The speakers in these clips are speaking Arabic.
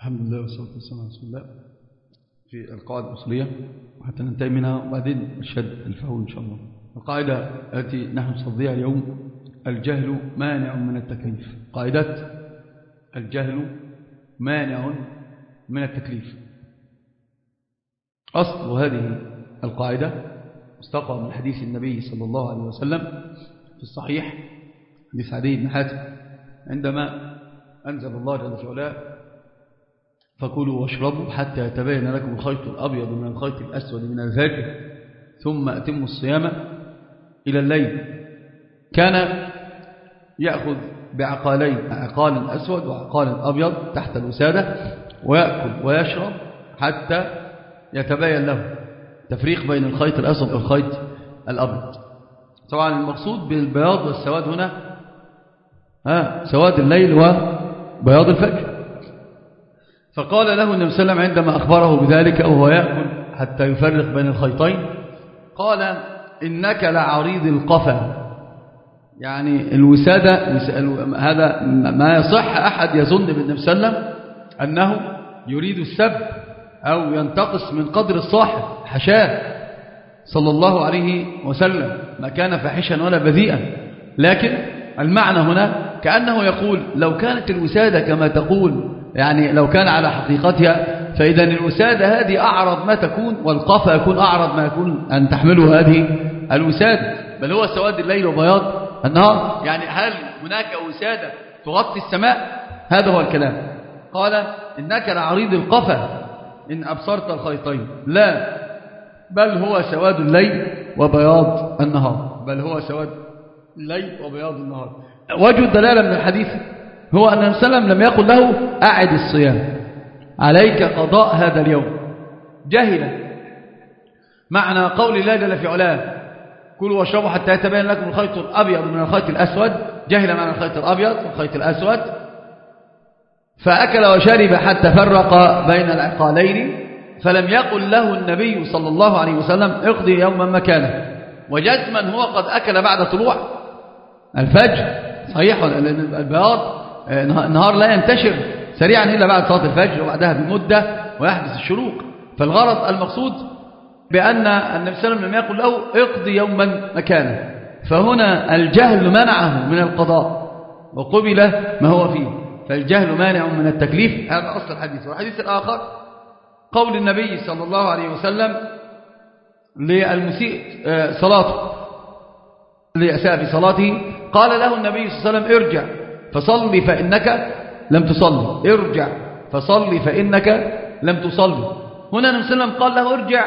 الحمد لله والصلاة والسلام على رسول الله. في القواعد الأصلية وحتى ننتهي منها وبعدين نشهد الفهول إن شاء الله. القاعدة التي نحن نصديها اليوم الجهل مانع من التكليف. قاعدة الجهل مانع من التكليف. أصل هذه القاعدة مستقى من حديث النبي صلى الله عليه وسلم في الصحيح حديث عدي بن حاتم عندما أنزل الله جل وعلا فكلوا واشربوا حتى يتبين لكم الخيط الأبيض من الخيط الأسود من الفجر ثم أتموا الصيام إلى الليل. كان يأخذ بعقالين عقال أسود وعقال أبيض تحت الوسادة ويأكل ويشرب حتى يتبين له تفريق بين الخيط الأسود والخيط الأبيض. طبعا المقصود بالبياض والسواد هنا ها سواد الليل وبياض الفجر فقال له النبي صلى الله عليه وسلم عندما أخبره بذلك وهو يأكل حتى يفرق بين الخيطين قال إنك لعريض القفا. يعني الوسادة هذا ما يصح أحد يظن بالنبي صلى الله عليه وسلم أنه يريد السب أو ينتقص من قدر الصاحب حشاه صلى الله عليه وسلم ما كان فاحشا ولا بذيئا. لكن المعنى هنا كأنه يقول لو كانت الوسادة كما تقول يعني لو كان على حقيقتها فإذا الوسادة هذه أعرض ما تكون والقفا يكون أعرض ما يكون أن تحمله هذه الوسادة بل هو سواد الليل وبياض النهار. يعني هل هناك وسادة تغطي السماء؟ هذا هو الكلام. قال إنك لعريض القفا إن أبصرت الخيطين. لا. بل هو سواد الليل وبياض النهار. بل هو سواد الليل وبياض النهار. وجه الدلالة من الحديث هو أن وسلم لم يقل له أعد الصيام. عليك قضاء هذا اليوم. جهلا معنى قول الله جل في علاه كلوا واشربوا حتى يتبين لكم الخيط الأبيض من الخيط الأسود. جهل معنى الخيط الأبيض والخيط الأسود. فأكل وشرب حتى فرق بين العقالين فلم يقل له النبي صلى الله عليه وسلم اقضي يوما مكانه. وجزما هو قد أكل بعد طلوع الفجر. صحيح البياض. النهار لا ينتشر سريعا إلا بعد صلاة الفجر وبعدها بمدة ويحدث الشروق. فالغرض المقصود بأن النبي صلى الله عليه وسلم لم يقل له اقضي يوما مكانه. فهنا الجهل منعه من القضاء وقبل ما هو فيه. فالجهل مانع من التكليف. هذا أصل الحديث. والحديث الآخر قول النبي صلى الله عليه وسلم للمسيء صلاته ليأساء في صلاته قال له النبي صلى الله عليه وسلم ارجع. فصلي فإنك لم تصلي. ارجع. فصلي فإنك لم تصلي. هنا النبي صلى الله عليه وسلم قال له ارجع.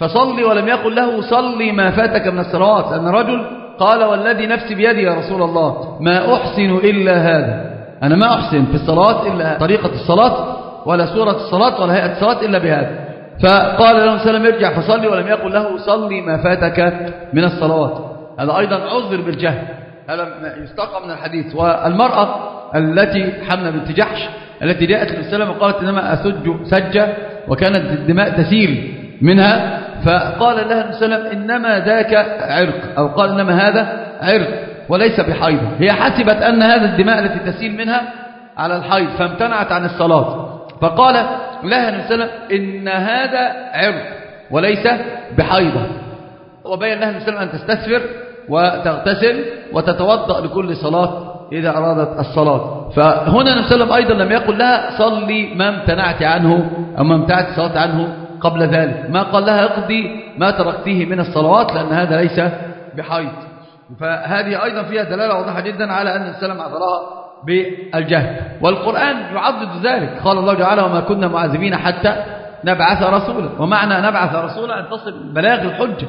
فصلي ولم يقل له صلي ما فاتك من الصلوات. لأن رجل قال والذي نفسي بيدي يا رسول الله ما أحسن إلا هذا. أنا ما أحسن في الصلاة إلا طريقة الصلاة ولا سورة الصلاة ولا هيئة الصلاة إلا بهذا. فقال له سلم ارجع. فصلي ولم يقل له صلي ما فاتك من الصلوات. هذا أيضا عذر بالجهل. يستقى من الحديث. والمرأة التي حمنا بنت جحش التي جاءت للسلام وقالت إنما أسج سجة وكانت الدماء تسيل منها فقال لها السلام إنما ذاك عرق أو قال إنما هذا عرق وليس بحيض. هي حسبت أن هذا الدماء التي تسيل منها على الحيض فامتنعت عن الصلاة. فقال لها النبي صلى الله عليه وسلم إن هذا عرق وليس بحيضة وبين لها النبي صلى الله عليه وسلم أن تستسفر وتغتسل وتتوضأ لكل صلاة إذا أرادت الصلاة. فهنا وسلم أيضا لم يقل لها صلي ما امتنعت عنه أو ما امتنعت الصلاة عنه قبل ذلك. ما قال لها اقضي ما تركتيه من الصلوات لأن هذا ليس بحيض. فهذه أيضا فيها دلالة واضحة جدا على أن وسلم عذرها بالجهل. والقرآن يعضد ذلك. قال الله تعالى وما كنا معذبين حتى نبعث رسولا. ومعنى نبعث رسولا أن تصل بلاغ الحجة.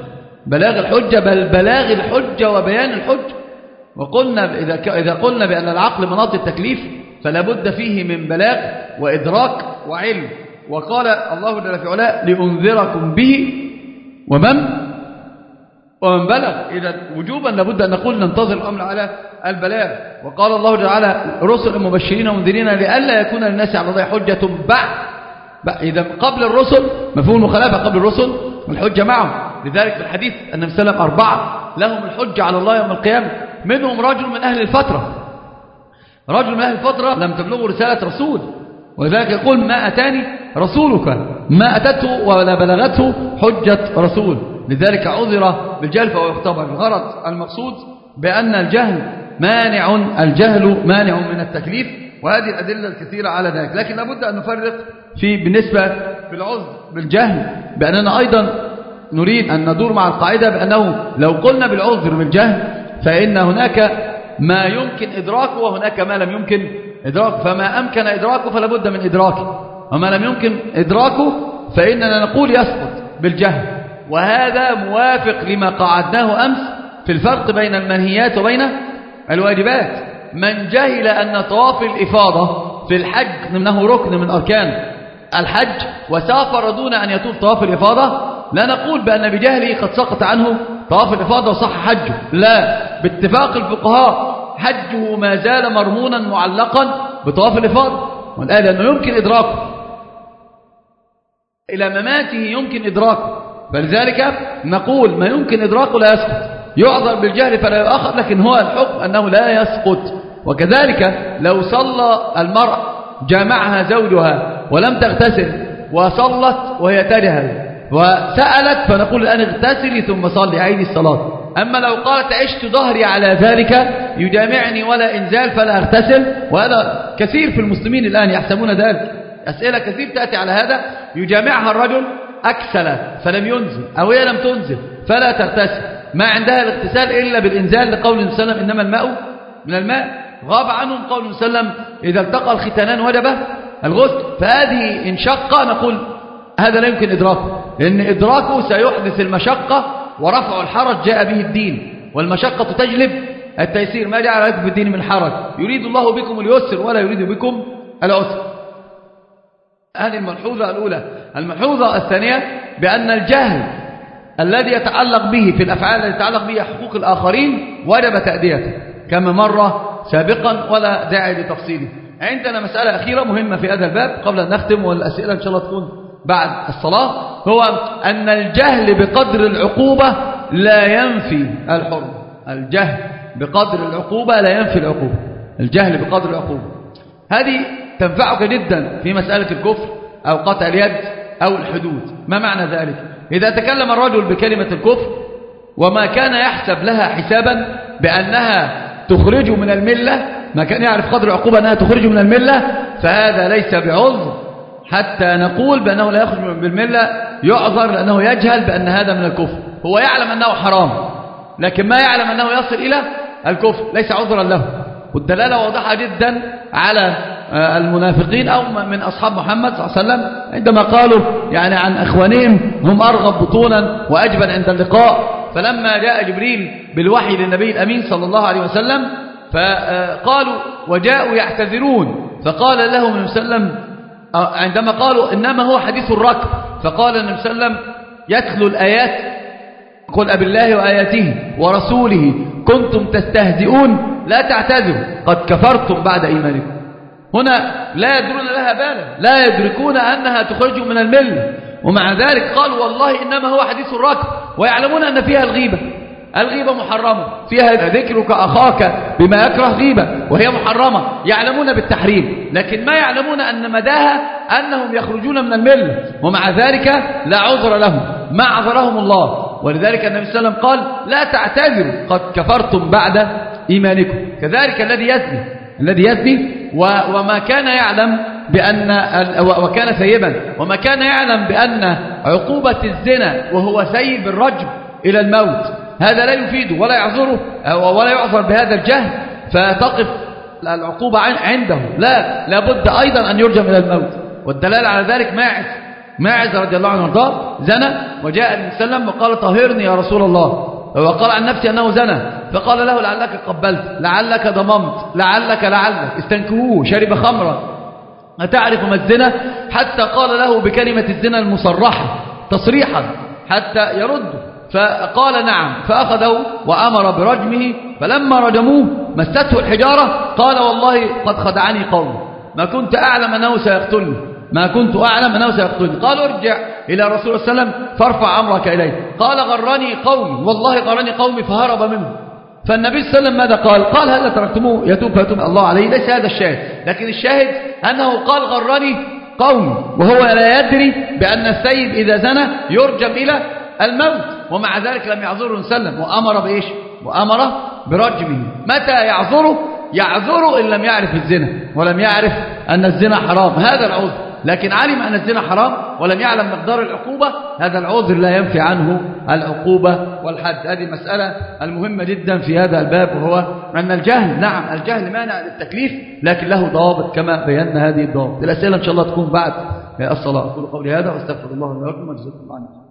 بلاغ الحجة بل بلاغ الحجة وبيان الحجة. وقلنا إذا, إذا قلنا بأن العقل مناط التكليف فلا بد فيه من بلاغ وإدراك وعلم. وقال الله جل في علاه لأنذركم به ومن؟ ومن بلغ. إذا وجوبا لابد أن نقول ننتظر الأمر على البلاغ. وقال الله تعالى رسل مبشرين ومنذرين لئلا يكون للناس على الله حجة بعد. إذا قبل الرسل مفهوم المخالفة قبل الرسل والحجة معهم. لذلك في الحديث أن وسلم أربعة لهم الحجة على الله يوم القيامة. منهم رجل من أهل الفترة. رجل من أهل الفترة لم تبلغه رسالة رسول. ولذلك يقول ما أتاني رسولك؟ ما أتته ولا بلغته حجة رسول. لذلك عذر بالجهل فهو يختبر الغرض المقصود بأن الجهل مانع الجهل مانع من التكليف وهذه الأدلة الكثيرة على ذلك. لكن لابد أن نفرق في بالنسبة في العذر بالجهل بأننا أيضا نريد أن ندور مع القاعدة بأنه لو قلنا بالعذر بالجهل فإن هناك ما يمكن إدراكه وهناك ما لم يمكن إدراكه. فما أمكن إدراكه فلا بد من إدراكه. وما لم يمكن إدراكه فإننا نقول يسقط بالجهل. وهذا موافق لما قعدناه أمس في الفرق بين المنهيات وبين الواجبات. من جهل أن طواف الإفاضة في الحج إنه ركن من أركان الحج وسافر دون أن يطوف طواف الإفاضة لا نقول بأن بجهله قد سقط عنه طواف الإفاضة وصح حجه. لا باتفاق الفقهاء حجه ما زال مرمونا معلقا بطواف الإفاضة. والآن لأنه يمكن إدراكه. إلى مماته يمكن إدراكه. فلذلك نقول ما يمكن إدراكه لا يسقط. يعذر بالجهل فلا يؤخذ لكن هو الحكم أنه لا يسقط. وكذلك لو صلى المرأة جامعها زوجها ولم تغتسل وصلت وهي تجهل وسألت فنقول الآن اغتسلي ثم صلي عيد الصلاة. أما لو قالت عشت ظهري على ذلك يجامعني ولا إنزال فلا أغتسل. وهذا كثير في المسلمين الآن يحسبون ذلك. أسئلة كثير تأتي على هذا. يجامعها الرجل أكسل فلم ينزل أو هي لم تنزل فلا تغتسل. ما عندها الاغتسال إلا بالإنزال لقول النبي صلى الله عليه وسلم إنما الماء من الماء. غاب عنهم قول النبي صلى الله عليه وسلم إذا التقى الختانان وجب الغسل. فهذه إن شق نقول هذا لا يمكن إدراكه لأن إدراكه سيحدث المشقة ورفع الحرج جاء به الدين والمشقة تجلب التيسير ما جعل لكم في الدين من حرج يريد الله بكم اليسر ولا يريد بكم العسر. هذه الملحوظة الأولى. الملحوظة الثانية بأن الجهل الذي يتعلق به في الأفعال التي يتعلق به حقوق الآخرين وجب تأديته كما مر سابقا ولا داعي لتفصيله. عندنا مسألة أخيرة مهمة في هذا الباب قبل أن نختم والأسئلة إن شاء الله تكون بعد الصلاة هو أن الجهل بقدر العقوبة لا ينفي الحرم الجهل بقدر العقوبة لا ينفي العقوبة. الجهل بقدر العقوبة. هذه تنفعك جدا في مسألة الكفر أو قطع اليد أو الحدود. ما معنى ذلك؟ إذا تكلم الرجل بكلمة الكفر وما كان يحسب لها حسابا بأنها تخرجه من الملة ما كان يعرف قدر العقوبة أنها تخرجه من الملة فهذا ليس بعذر. حتى نقول بأنه لا يخرج بالملة يعذر لأنه يجهل بأن هذا من الكفر. هو يعلم أنه حرام لكن ما يعلم أنه يصل إلى الكفر ليس عذرا له. والدلالة واضحة جدا على آه، المنافقين أو من أصحاب محمد صلى الله عليه وسلم. عندما قالوا يعني عن أخوانهم هم أرغب بطونا وأجبن عند اللقاء. فلما جاء جبريل بالوحي للنبي الأمين صلى الله عليه وسلم فقالوا وجاءوا يعتذرون. فقال لهم النبي صلى الله عليه وسلم عندما قالوا إنما هو حديث الركب فقال النبي صلى الله عليه وسلم يتلو الآيات قل أب الله وآياته ورسوله كنتم تستهزئون لا تعتذروا قد كفرتم بعد إيمانكم. هنا لا يدرون لها بالا لا يدركون أنها تخرجهم من الملة ومع ذلك قالوا والله إنما هو حديث الركب ويعلمون أن فيها الغيبة. الغيبة محرمة. فيها ذكرك أخاك بما يكره غيبة وهي محرمة. يعلمون بالتحريم. لكن ما يعلمون أن مداها أنهم يخرجون من الملة ومع ذلك لا عذر لهم. ما عذرهم الله. ولذلك النبي صلى الله عليه وسلم قال لا تعتذروا قد كفرتم بعد إيمانكم. كذلك الذي يزني الذي يزني وما كان يعلم بأن وكان سيبا وما كان يعلم بأن عقوبة الزنا وهو سيب الرجل إلى الموت. هذا لا يفيده ولا يعذره ولا يعذر بهذا الجهل فتقف العقوبة عنده. لا لابد أيضا أن يرجى من الموت. والدلالة على ذلك ماعز. ماعز رضي الله عنه وارضاه زنى. وجاء النبي صلى الله عليه وسلم وقال طهرني يا رسول الله. وقال عن نفسي أنه زنى. فقال له لعلك قبلت لعلك ضممت لعلك لعلك. استنكوه شرب خمرا. أتعرف ما الزنا؟ حتى قال له بكلمة الزنا المصرحة تصريحا حتى يرده. فقال نعم فأخذه وأمر برجمه فلما رجموه مسته الحجارة قال والله قد خدعني قوم ما كنت أعلم أنه سيقتلني ما كنت أعلم أنه سيقتلني. قال ارجع إلى رسول الله صلى الله عليه وسلم فارفع أمرك إليه. قال غرني قومي والله غرني قومي فهرب منه فالنبي صلى الله عليه وسلم ماذا قال؟ قال هذا تركتموه؟ يتوب فيتوب الله عليه ليس هذا الشاهد. لكن الشاهد أنه قال غرني قومي وهو لا يدري بأن السيد إذا زنى يرجم إلى الموت. ومع ذلك لم يعذره وسلم. وأمر بإيش؟ وأمر برجمه. متى يعذره؟ يعذره إن لم يعرف الزنا ولم يعرف أن الزنا حرام. هذا العذر. لكن علم أن الزنا حرام ولم يعلم مقدار العقوبة هذا العذر لا ينفي عنه العقوبة والحد. هذه مسألة المهمة جدا في هذا الباب وهو أن الجهل نعم الجهل مانع للتكليف لكن له ضوابط كما بينا هذه الضوابط. الأسئلة إن شاء الله تكون بعد. الصلاة. أقول قولي هذا وأستغفر الله لكم وجزاكم الله